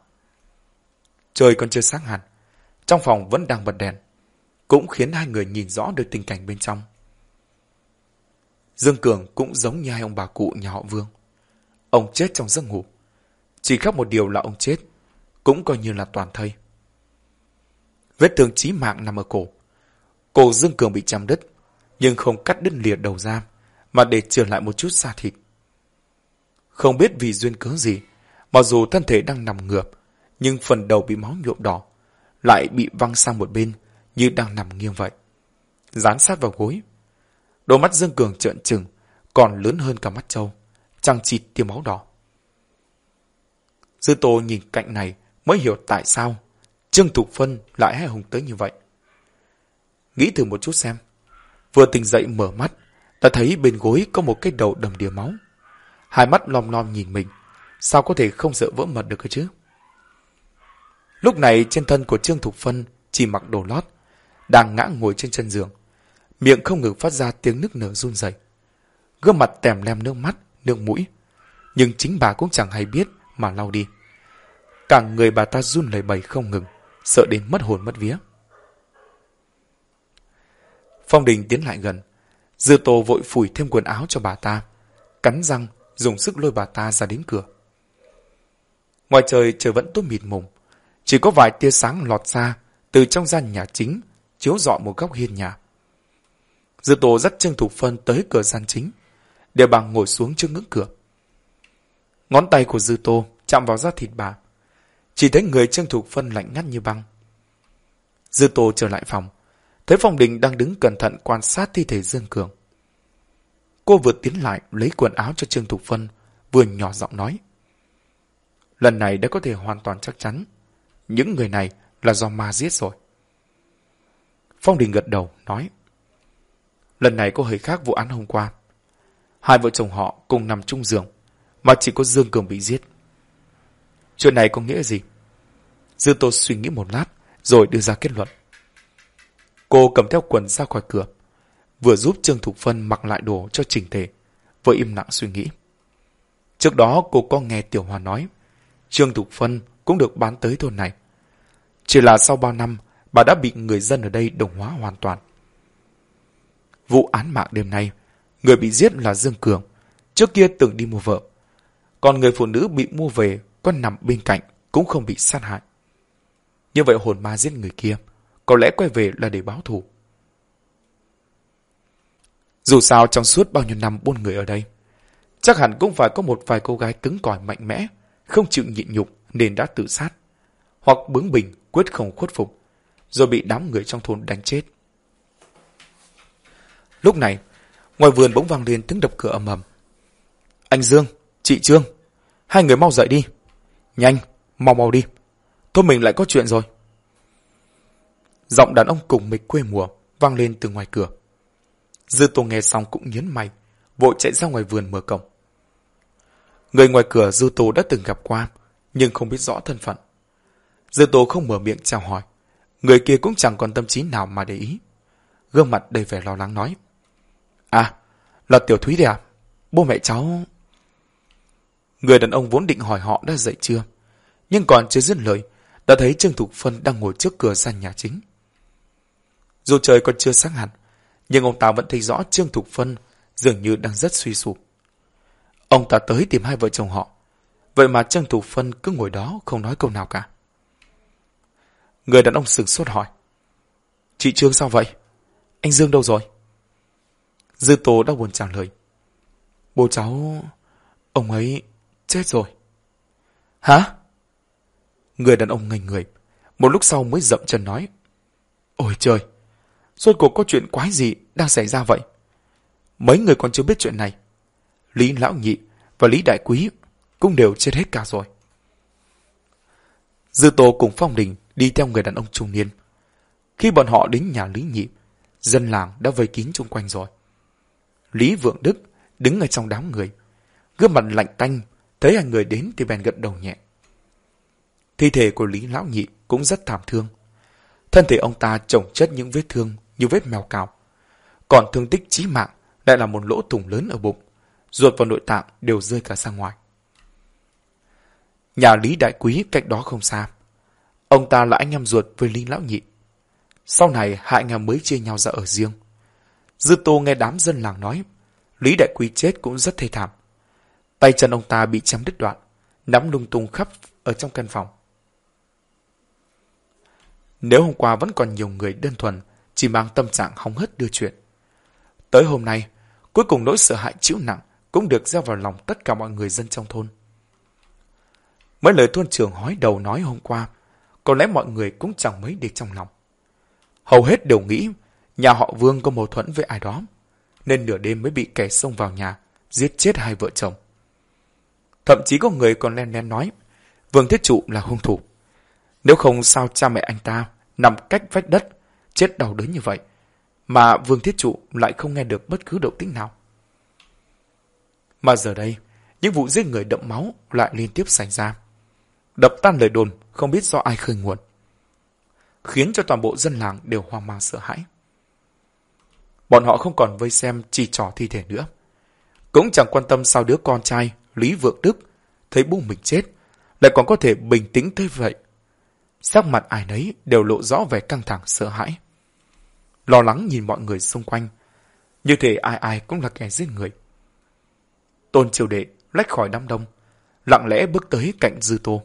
A: Trời còn chưa sáng hẳn, trong phòng vẫn đang bật đèn, cũng khiến hai người nhìn rõ được tình cảnh bên trong. Dương Cường cũng giống như hai ông bà cụ nhà họ Vương. Ông chết trong giấc ngủ. Chỉ khác một điều là ông chết, cũng coi như là toàn thây. Vết thương chí mạng nằm ở cổ. Cổ Dương Cường bị chăm đứt, nhưng không cắt đứt lìa đầu ra, mà để trở lại một chút xa thịt. Không biết vì duyên cớ gì, mặc dù thân thể đang nằm ngược, nhưng phần đầu bị máu nhuộm đỏ, lại bị văng sang một bên như đang nằm nghiêng vậy. Dán sát vào gối. Đôi mắt Dương Cường trợn trừng, còn lớn hơn cả mắt trâu, trăng chịt tia máu đỏ. Dư Tô nhìn cạnh này mới hiểu tại sao Trương Thục Phân lại hay hùng tới như vậy. Nghĩ thử một chút xem. Vừa tỉnh dậy mở mắt, đã thấy bên gối có một cái đầu đầm đìa máu. Hai mắt lom lom nhìn mình, sao có thể không sợ vỡ mật được cơ chứ? Lúc này trên thân của Trương Thục Phân chỉ mặc đồ lót, đang ngã ngồi trên chân giường. Miệng không ngừng phát ra tiếng nức nở run rẩy, Gương mặt tèm lem nước mắt, nước mũi. Nhưng chính bà cũng chẳng hay biết mà lau đi. Cả người bà ta run lẩy bẩy không ngừng, sợ đến mất hồn mất vía. Phong Đình tiến lại gần. Dư Tô vội phủi thêm quần áo cho bà ta. Cắn răng, dùng sức lôi bà ta ra đến cửa. Ngoài trời trời vẫn tối mịt mùng. Chỉ có vài tia sáng lọt ra từ trong gian nhà chính, chiếu rọi một góc hiên nhà. Dư Tô dắt Trương Thục Phân tới cửa gian chính, để bà ngồi xuống trước ngưỡng cửa. Ngón tay của Dư Tô chạm vào da thịt bà. Chỉ thấy người Trương Thục Phân lạnh ngắt như băng. Dư Tô trở lại phòng, thấy Phong Đình đang đứng cẩn thận quan sát thi thể Dương Cường. Cô vừa tiến lại lấy quần áo cho Trương Thục Phân, vừa nhỏ giọng nói. Lần này đã có thể hoàn toàn chắc chắn. Những người này là do ma giết rồi. Phong Đình gật đầu, nói. Lần này có hơi khác vụ án hôm qua. Hai vợ chồng họ cùng nằm chung giường, mà chỉ có Dương Cường bị giết. Chuyện này có nghĩa gì? Dư Tô suy nghĩ một lát, rồi đưa ra kết luận. Cô cầm theo quần ra khỏi cửa, vừa giúp Trương Thục Phân mặc lại đồ cho chỉnh thể, vừa im lặng suy nghĩ. Trước đó cô có nghe Tiểu hòa nói, Trương Thục Phân cũng được bán tới thôn này. Chỉ là sau bao năm, bà đã bị người dân ở đây đồng hóa hoàn toàn. Vụ án mạng đêm nay, người bị giết là Dương Cường, trước kia từng đi mua vợ. Còn người phụ nữ bị mua về còn nằm bên cạnh cũng không bị sát hại. Như vậy hồn ma giết người kia, có lẽ quay về là để báo thù. Dù sao trong suốt bao nhiêu năm buôn người ở đây, chắc hẳn cũng phải có một vài cô gái cứng cỏi mạnh mẽ, không chịu nhịn nhục nên đã tự sát, hoặc bướng bỉnh quyết không khuất phục, rồi bị đám người trong thôn đánh chết. Lúc này, ngoài vườn bỗng vang lên tiếng đập cửa ầm ầm. Anh Dương, chị Trương, hai người mau dậy đi. Nhanh, mau mau đi. Thôi mình lại có chuyện rồi. Giọng đàn ông cùng mịch quê mùa vang lên từ ngoài cửa. Dư tô nghe xong cũng nhấn mày, vội chạy ra ngoài vườn mở cổng. Người ngoài cửa Dư Tô đã từng gặp qua, nhưng không biết rõ thân phận. Dư Tô không mở miệng chào hỏi, người kia cũng chẳng còn tâm trí nào mà để ý. Gương mặt đầy vẻ lo lắng nói. À, là Tiểu Thúy đấy à? Bố mẹ cháu... Người đàn ông vốn định hỏi họ đã dậy chưa, nhưng còn chưa dứt lời, đã thấy Trương Thục Phân đang ngồi trước cửa sân nhà chính. Dù trời còn chưa sáng hẳn, nhưng ông ta vẫn thấy rõ Trương Thục Phân dường như đang rất suy sụp. Ông ta tới tìm hai vợ chồng họ, vậy mà Trương Thục Phân cứ ngồi đó không nói câu nào cả. Người đàn ông sừng sốt hỏi. Chị Trương sao vậy? Anh Dương đâu rồi? Dư Tố đã buồn trả lời. Bố cháu... Ông ấy chết rồi. Hả? Người đàn ông ngây người. Một lúc sau mới dậm chân nói. Ôi trời! Rốt cuộc có chuyện quái gì đang xảy ra vậy? Mấy người còn chưa biết chuyện này. Lý Lão Nhị và Lý Đại Quý cũng đều chết hết cả rồi. Dư Tô cùng Phong Đình đi theo người đàn ông trung niên. Khi bọn họ đến nhà Lý Nhị, dân làng đã vây kín chung quanh rồi. Lý Vượng Đức đứng ở trong đám người, gương mặt lạnh tanh, thấy hai người đến thì bèn gật đầu nhẹ. Thi thể của Lý Lão Nhị cũng rất thảm thương. Thân thể ông ta trồng chất những vết thương như vết mèo cào. Còn thương tích chí mạng lại là một lỗ thủng lớn ở bụng, ruột và nội tạng đều rơi cả ra ngoài. Nhà Lý Đại Quý cách đó không xa. Ông ta là anh em ruột với Lý Lão Nhị. Sau này hai anh em mới chia nhau ra ở riêng. Dư Tô nghe đám dân làng nói, Lý Đại Quý chết cũng rất thê thảm. Tay chân ông ta bị chém đứt đoạn, nắm lung tung khắp ở trong căn phòng. Nếu hôm qua vẫn còn nhiều người đơn thuần, chỉ mang tâm trạng hóng hớt đưa chuyện. Tới hôm nay, cuối cùng nỗi sợ hãi chịu nặng cũng được gieo vào lòng tất cả mọi người dân trong thôn. Mấy lời thôn trưởng hói đầu nói hôm qua, có lẽ mọi người cũng chẳng mấy để trong lòng. Hầu hết đều nghĩ nhà họ Vương có mâu thuẫn với ai đó, nên nửa đêm mới bị kẻ xông vào nhà, giết chết hai vợ chồng. Thậm chí có người còn len len nói, Vương Thiết Trụ là hung thủ. Nếu không sao cha mẹ anh ta nằm cách vách đất, chết đau đớn như vậy, mà Vương Thiết Trụ lại không nghe được bất cứ động tĩnh nào. Mà giờ đây, những vụ giết người đậm máu lại liên tiếp xảy ra. Đập tan lời đồn, không biết do ai khơi nguồn. Khiến cho toàn bộ dân làng đều hoang mang sợ hãi. Bọn họ không còn vây xem chỉ trò thi thể nữa. Cũng chẳng quan tâm sao đứa con trai, Lý Vượng Đức, thấy bố mình chết, lại còn có thể bình tĩnh tới vậy. Sắc mặt ai nấy đều lộ rõ vẻ căng thẳng sợ hãi. Lo lắng nhìn mọi người xung quanh, như thể ai ai cũng là kẻ giết người. Tôn triều đệ lách khỏi đám đông, lặng lẽ bước tới cạnh dư tô.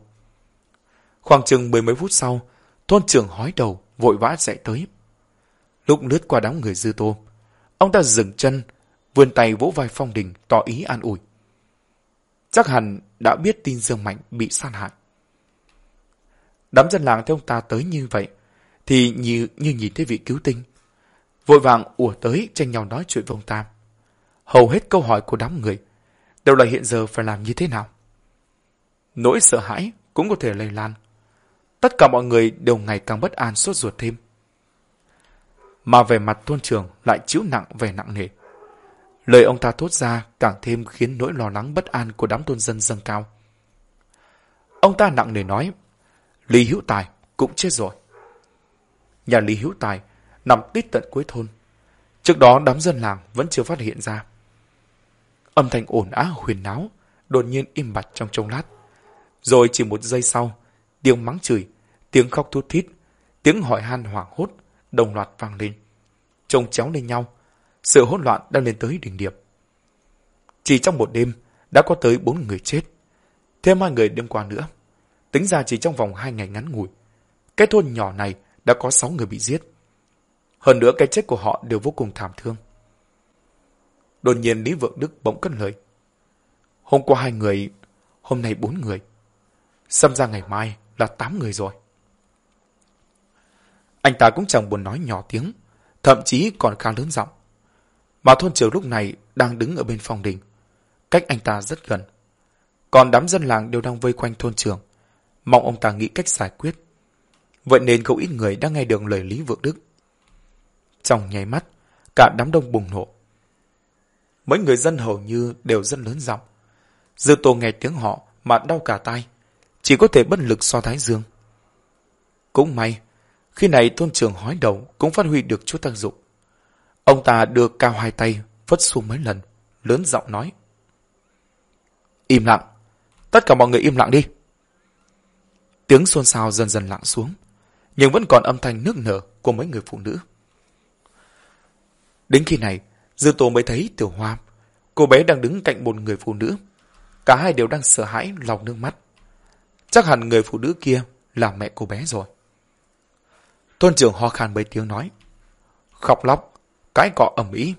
A: Khoảng chừng mười mấy phút sau, thôn trưởng hói đầu, vội vã chạy tới. Lúc lướt qua đám người dư tô, ông ta dừng chân, vươn tay vỗ vai Phong Đình tỏ ý an ủi. Chắc hẳn đã biết tin Dương Mạnh bị sát hại. Đám dân làng theo ông ta tới như vậy, thì như, như nhìn thấy vị cứu tinh. Vội vàng ùa tới tranh nhau nói chuyện với ông ta. Hầu hết câu hỏi của đám người đều là hiện giờ phải làm như thế nào. Nỗi sợ hãi cũng có thể lây lan. Tất cả mọi người đều ngày càng bất an sốt ruột thêm. Mà về mặt thôn trường lại chịu nặng về nặng nề. Lời ông ta thốt ra càng thêm khiến nỗi lo lắng bất an của đám thôn dân dâng cao. Ông ta nặng nề nói, Lý Hữu Tài cũng chết rồi. Nhà Lý Hữu Tài nằm tít tận cuối thôn. Trước đó đám dân làng vẫn chưa phát hiện ra. Âm thanh ồn á huyền náo, đột nhiên im bặt trong trông lát. Rồi chỉ một giây sau, tiếng mắng chửi, tiếng khóc thút thít, tiếng hỏi han hoảng hốt, đồng loạt vang lên. Trông chéo lên nhau, sự hỗn loạn đang lên tới đỉnh điểm. Chỉ trong một đêm, đã có tới bốn người chết. Thêm hai người đêm qua nữa. Tính ra chỉ trong vòng hai ngày ngắn ngủi. Cái thôn nhỏ này đã có sáu người bị giết. Hơn nữa cái chết của họ đều vô cùng thảm thương. Đột nhiên Lý Vượng Đức bỗng cất lời. Hôm qua hai người, hôm nay bốn người. Xâm ra ngày mai là tám người rồi. Anh ta cũng chẳng buồn nói nhỏ tiếng, thậm chí còn khá lớn giọng. Mà thôn trưởng lúc này đang đứng ở bên phòng đình. Cách anh ta rất gần. Còn đám dân làng đều đang vây quanh thôn trưởng. Mong ông ta nghĩ cách giải quyết. Vậy nên không ít người đang nghe được lời Lý Vượng Đức. Trong nháy mắt, cả đám đông bùng nổ. Mấy người dân hầu như đều rất lớn giọng. Dư tô nghe tiếng họ mà đau cả tai, Chỉ có thể bất lực so thái dương. Cũng may, khi này thôn trưởng hói đầu cũng phát huy được chút tác dụng. Ông ta đưa cao hai tay, phất xuống mấy lần, lớn giọng nói. Im lặng, tất cả mọi người im lặng đi. Tiếng xôn xao dần dần lặng xuống, nhưng vẫn còn âm thanh nước nở của mấy người phụ nữ. Đến khi này, Dư Tô mới thấy Tiểu Hoa, cô bé đang đứng cạnh một người phụ nữ. Cả hai đều đang sợ hãi lòng nước mắt. Chắc hẳn người phụ nữ kia là mẹ cô bé rồi. Thôn trưởng ho khan mấy tiếng nói. Khóc lóc, cái cọ ẩm ý,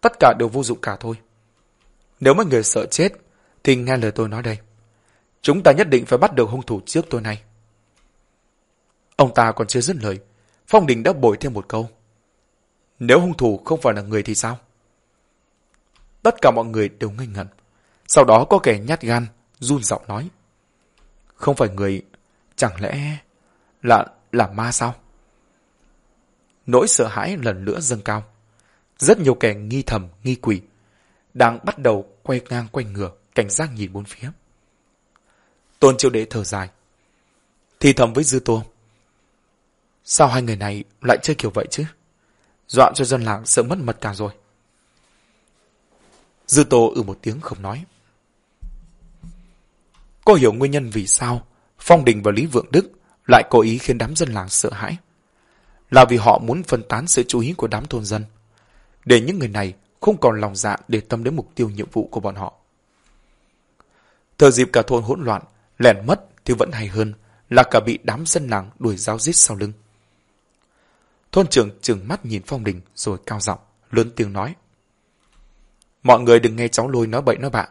A: tất cả đều vô dụng cả thôi. Nếu mấy người sợ chết, thì nghe lời tôi nói đây. Chúng ta nhất định phải bắt được hung thủ trước tôi nay. Ông ta còn chưa dứt lời, Phong Đình đã bồi thêm một câu. Nếu hung thủ không phải là người thì sao? Tất cả mọi người đều ngây ngẩn. Sau đó có kẻ nhát gan, run giọng nói. Không phải người, chẳng lẽ là là ma sao? Nỗi sợ hãi lần nữa dâng cao. Rất nhiều kẻ nghi thầm, nghi quỷ, đang bắt đầu quay ngang quay ngửa, cảnh giác nhìn bốn phía. Tôn Chiêu đế thở dài. Thì thầm với Dư Tô. Sao hai người này lại chơi kiểu vậy chứ? Dọa cho dân làng sợ mất mật cả rồi. Dư Tô ừ một tiếng không nói. Cô hiểu nguyên nhân vì sao Phong Đình và Lý Vượng Đức lại cố ý khiến đám dân làng sợ hãi. Là vì họ muốn phân tán sự chú ý của đám thôn dân để những người này không còn lòng dạ để tâm đến mục tiêu nhiệm vụ của bọn họ. Thời dịp cả thôn hỗn loạn, lẻn mất thì vẫn hay hơn là cả bị đám dân làng đuổi giáo giết sau lưng. Thôn trưởng trừng mắt nhìn Phong Đình rồi cao giọng, lớn tiếng nói. Mọi người đừng nghe cháu lôi nói bậy nói bạ.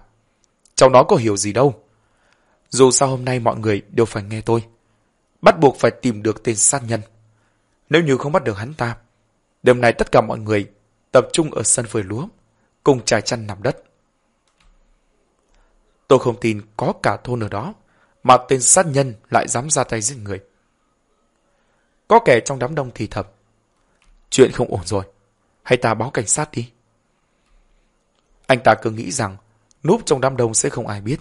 A: Cháu nó có hiểu gì đâu. Dù sao hôm nay mọi người đều phải nghe tôi. Bắt buộc phải tìm được tên sát nhân. Nếu như không bắt được hắn ta, đêm nay tất cả mọi người tập trung ở sân phơi lúa, cùng trải chăn nằm đất. Tôi không tin có cả thôn ở đó, mà tên sát nhân lại dám ra tay giết người. Có kẻ trong đám đông thì thầm. Chuyện không ổn rồi, hay ta báo cảnh sát đi. Anh ta cứ nghĩ rằng núp trong đám đông sẽ không ai biết.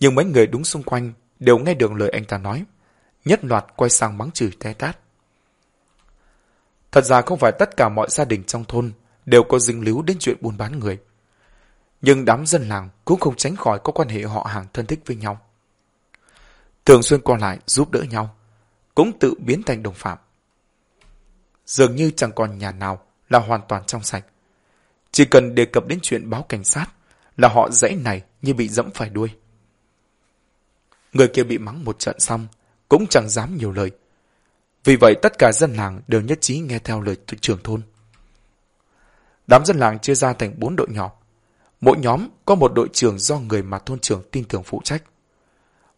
A: Nhưng mấy người đúng xung quanh đều nghe được lời anh ta nói, nhất loạt quay sang mắng chửi té tát. Thật ra không phải tất cả mọi gia đình trong thôn đều có dính líu đến chuyện buôn bán người. Nhưng đám dân làng cũng không tránh khỏi có quan hệ họ hàng thân thích với nhau. Thường xuyên qua lại giúp đỡ nhau, cũng tự biến thành đồng phạm. Dường như chẳng còn nhà nào là hoàn toàn trong sạch. Chỉ cần đề cập đến chuyện báo cảnh sát là họ dãy này như bị dẫm phải đuôi. Người kia bị mắng một trận xong, cũng chẳng dám nhiều lời. Vì vậy tất cả dân làng đều nhất trí nghe theo lời trưởng thôn. Đám dân làng chia ra thành bốn đội nhỏ. Mỗi nhóm có một đội trưởng do người mà thôn trưởng tin tưởng phụ trách.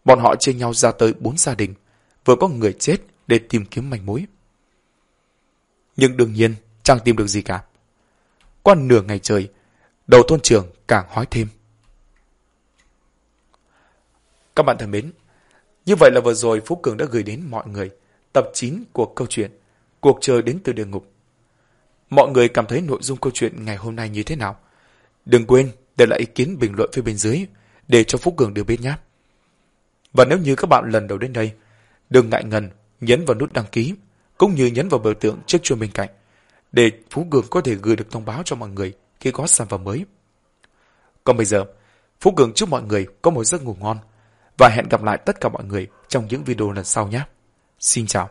A: Bọn họ chia nhau ra tới bốn gia đình, vừa có người chết để tìm kiếm manh mối. Nhưng đương nhiên, chẳng tìm được gì cả. Qua nửa ngày trời, đầu thôn trưởng càng hỏi thêm. Các bạn thân mến, như vậy là vừa rồi Phú Cường đã gửi đến mọi người tập 9 của câu chuyện Cuộc chơi đến từ địa ngục. Mọi người cảm thấy nội dung câu chuyện ngày hôm nay như thế nào? Đừng quên để lại ý kiến bình luận phía bên dưới để cho Phú Cường được biết nhé. Và nếu như các bạn lần đầu đến đây, đừng ngại ngần nhấn vào nút đăng ký cũng như nhấn vào biểu tượng chiếc chuông bên cạnh để Phú Cường có thể gửi được thông báo cho mọi người khi có sản phẩm mới. Còn bây giờ, Phú Cường chúc mọi người có một giấc ngủ ngon và hẹn gặp lại tất cả mọi người trong những video lần sau nhé. Xin chào.